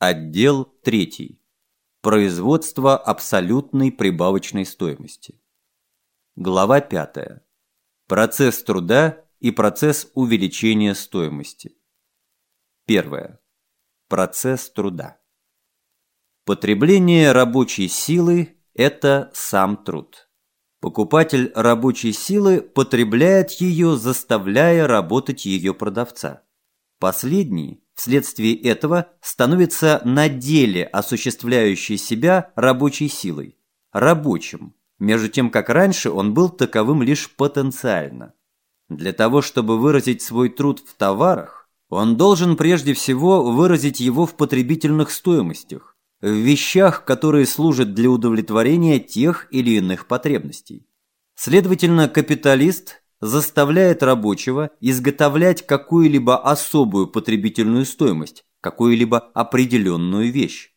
Отдел 3. Производство абсолютной прибавочной стоимости. Глава 5. Процесс труда и процесс увеличения стоимости. Первое. Процесс труда. Потребление рабочей силы – это сам труд. Покупатель рабочей силы потребляет ее, заставляя работать ее продавца. Последний вследствие этого становится на деле осуществляющий себя рабочей силой, рабочим, между тем как раньше он был таковым лишь потенциально. Для того, чтобы выразить свой труд в товарах, он должен прежде всего выразить его в потребительных стоимостях, в вещах, которые служат для удовлетворения тех или иных потребностей. Следовательно, капиталист заставляет рабочего изготовлять какую-либо особую потребительную стоимость, какую-либо определенную вещь.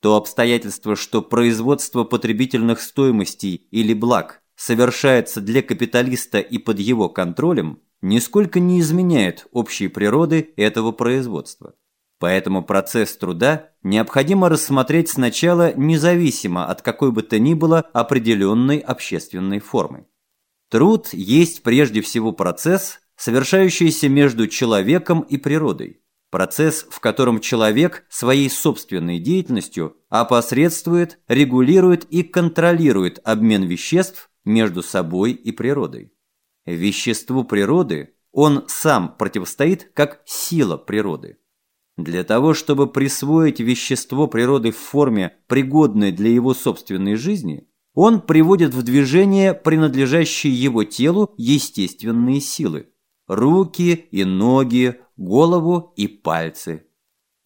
То обстоятельство, что производство потребительных стоимостей или благ совершается для капиталиста и под его контролем, нисколько не изменяет общей природы этого производства. Поэтому процесс труда необходимо рассмотреть сначала независимо от какой бы то ни было определенной общественной формы. Труд есть прежде всего процесс, совершающийся между человеком и природой. Процесс, в котором человек своей собственной деятельностью опосредствует, регулирует и контролирует обмен веществ между собой и природой. Веществу природы он сам противостоит как сила природы. Для того, чтобы присвоить вещество природы в форме, пригодной для его собственной жизни, он приводит в движение принадлежащие его телу естественные силы – руки и ноги, голову и пальцы.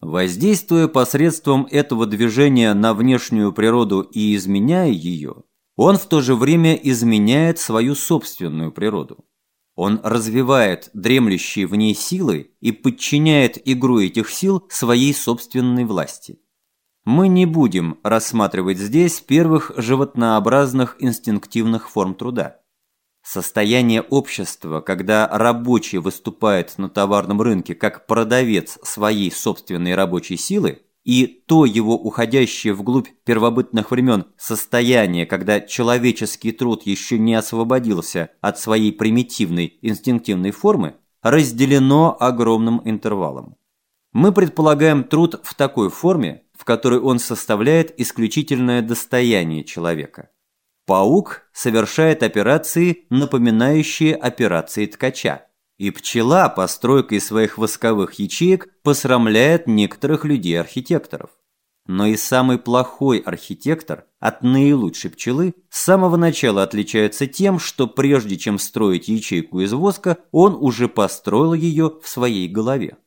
Воздействуя посредством этого движения на внешнюю природу и изменяя ее, он в то же время изменяет свою собственную природу. Он развивает дремлющие в ней силы и подчиняет игру этих сил своей собственной власти. Мы не будем рассматривать здесь первых животнообразных инстинктивных форм труда. Состояние общества, когда рабочий выступает на товарном рынке как продавец своей собственной рабочей силы, и то его уходящее вглубь первобытных времен состояние, когда человеческий труд еще не освободился от своей примитивной инстинктивной формы, разделено огромным интервалом. Мы предполагаем труд в такой форме, в которой он составляет исключительное достояние человека. Паук совершает операции, напоминающие операции ткача. И пчела постройкой своих восковых ячеек посрамляет некоторых людей-архитекторов. Но и самый плохой архитектор от наилучшей пчелы с самого начала отличается тем, что прежде чем строить ячейку из воска, он уже построил ее в своей голове.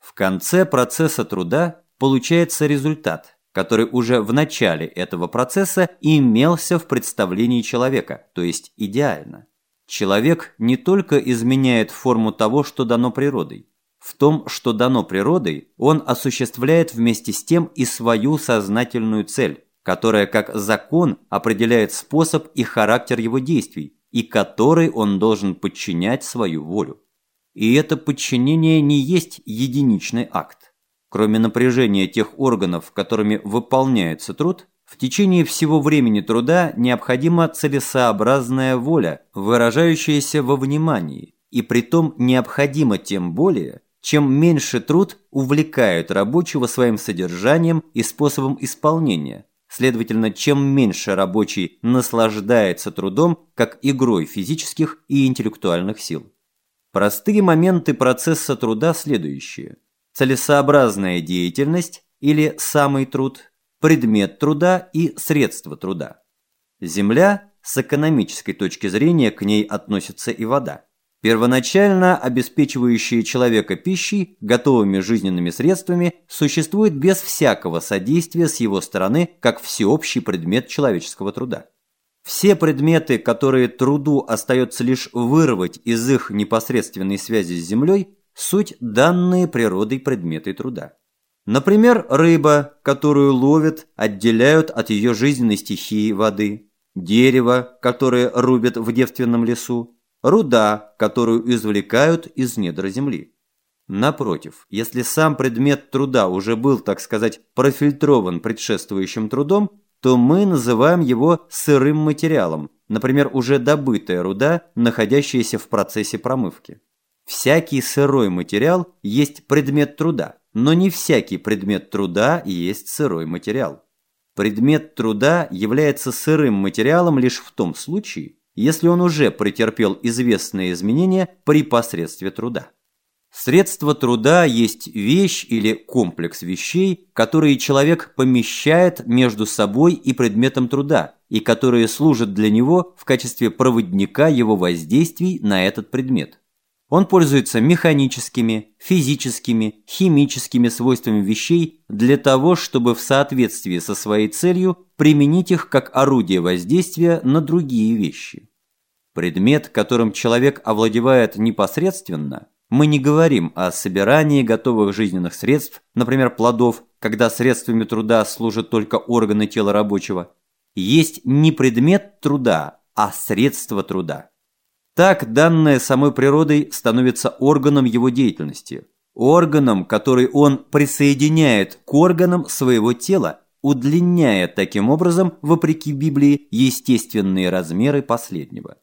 В конце процесса труда получается результат, который уже в начале этого процесса имелся в представлении человека, то есть идеально. Человек не только изменяет форму того, что дано природой. В том, что дано природой, он осуществляет вместе с тем и свою сознательную цель, которая как закон определяет способ и характер его действий, и которой он должен подчинять свою волю. И это подчинение не есть единичный акт. Кроме напряжения тех органов, которыми выполняется труд, в течение всего времени труда необходима целесообразная воля, выражающаяся во внимании, и притом необходимо тем более, чем меньше труд увлекает рабочего своим содержанием и способом исполнения. Следовательно, чем меньше рабочий наслаждается трудом, как игрой физических и интеллектуальных сил. Простые моменты процесса труда следующие. Целесообразная деятельность или самый труд – предмет труда и средство труда. Земля, с экономической точки зрения, к ней относится и вода. Первоначально обеспечивающие человека пищей, готовыми жизненными средствами, существует без всякого содействия с его стороны как всеобщий предмет человеческого труда. Все предметы, которые труду остается лишь вырвать из их непосредственной связи с землей, суть данные природой предметы труда. Например, рыба, которую ловят, отделяют от ее жизненной стихии воды, дерево, которое рубят в девственном лесу, руда, которую извлекают из недр земли. Напротив, если сам предмет труда уже был, так сказать, профильтрован предшествующим трудом, то мы называем его сырым материалом, например, уже добытая руда, находящаяся в процессе промывки. Всякий сырой материал есть предмет труда, но не всякий предмет труда есть сырой материал. Предмет труда является сырым материалом лишь в том случае, если он уже претерпел известные изменения при посредстве труда. Средство труда есть вещь или комплекс вещей, которые человек помещает между собой и предметом труда, и которые служат для него в качестве проводника его воздействий на этот предмет. Он пользуется механическими, физическими, химическими свойствами вещей для того, чтобы в соответствии со своей целью применить их как орудие воздействия на другие вещи. Предмет, которым человек овладевает непосредственно, мы не говорим о собирании готовых жизненных средств, например, плодов, когда средствами труда служат только органы тела рабочего. Есть не предмет труда, а средство труда. Так данное самой природой становится органом его деятельности, органом, который он присоединяет к органам своего тела, удлиняя таким образом, вопреки Библии, естественные размеры последнего.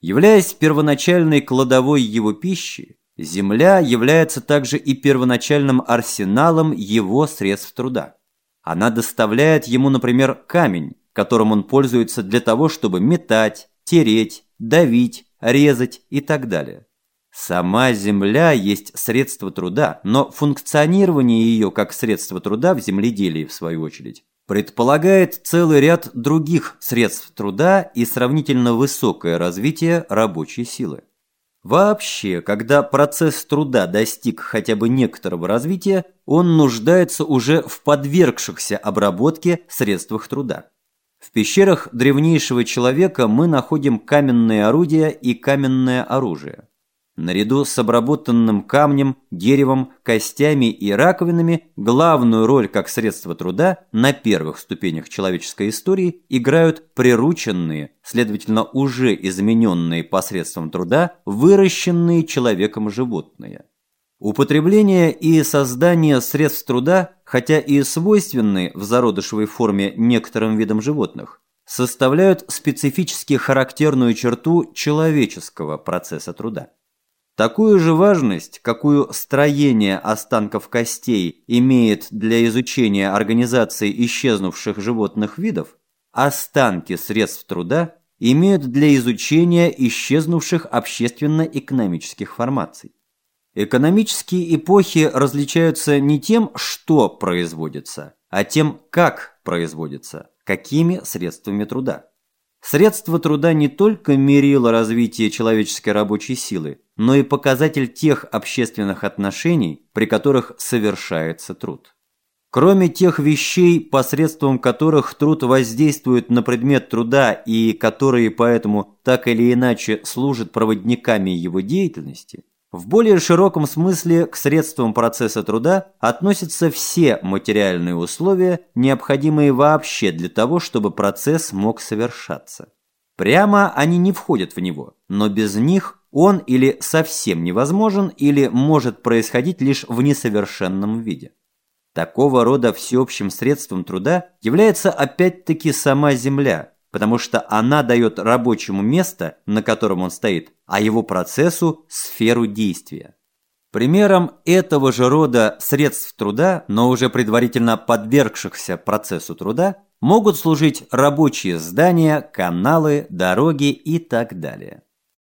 Являясь первоначальной кладовой его пищи, Земля является также и первоначальным арсеналом его средств труда. Она доставляет ему, например, камень, которым он пользуется для того, чтобы метать, тереть, давить, резать и так далее. Сама земля есть средство труда, но функционирование ее как средство труда в земледелии, в свою очередь, предполагает целый ряд других средств труда и сравнительно высокое развитие рабочей силы. Вообще, когда процесс труда достиг хотя бы некоторого развития, он нуждается уже в подвергшихся обработке средствах труда. В пещерах древнейшего человека мы находим каменные орудия и каменное оружие. Наряду с обработанным камнем, деревом, костями и раковинами главную роль как средство труда на первых ступенях человеческой истории играют прирученные, следовательно уже измененные посредством труда, выращенные человеком животные. Употребление и создание средств труда, хотя и свойственны в зародышевой форме некоторым видам животных, составляют специфически характерную черту человеческого процесса труда. Такую же важность, какую строение останков костей имеет для изучения организации исчезнувших животных видов, останки средств труда имеют для изучения исчезнувших общественно-экономических формаций. Экономические эпохи различаются не тем, что производится, а тем, как производится, какими средствами труда. Средство труда не только мерило развитие человеческой рабочей силы, но и показатель тех общественных отношений, при которых совершается труд. Кроме тех вещей, посредством которых труд воздействует на предмет труда и которые поэтому так или иначе служат проводниками его деятельности, в более широком смысле к средствам процесса труда относятся все материальные условия, необходимые вообще для того, чтобы процесс мог совершаться. Прямо они не входят в него, но без них он или совсем невозможен, или может происходить лишь в несовершенном виде. Такого рода всеобщим средством труда является опять-таки сама Земля, потому что она дает рабочему место, на котором он стоит, а его процессу – сферу действия. Примером этого же рода средств труда, но уже предварительно подвергшихся процессу труда, могут служить рабочие здания, каналы, дороги и так далее.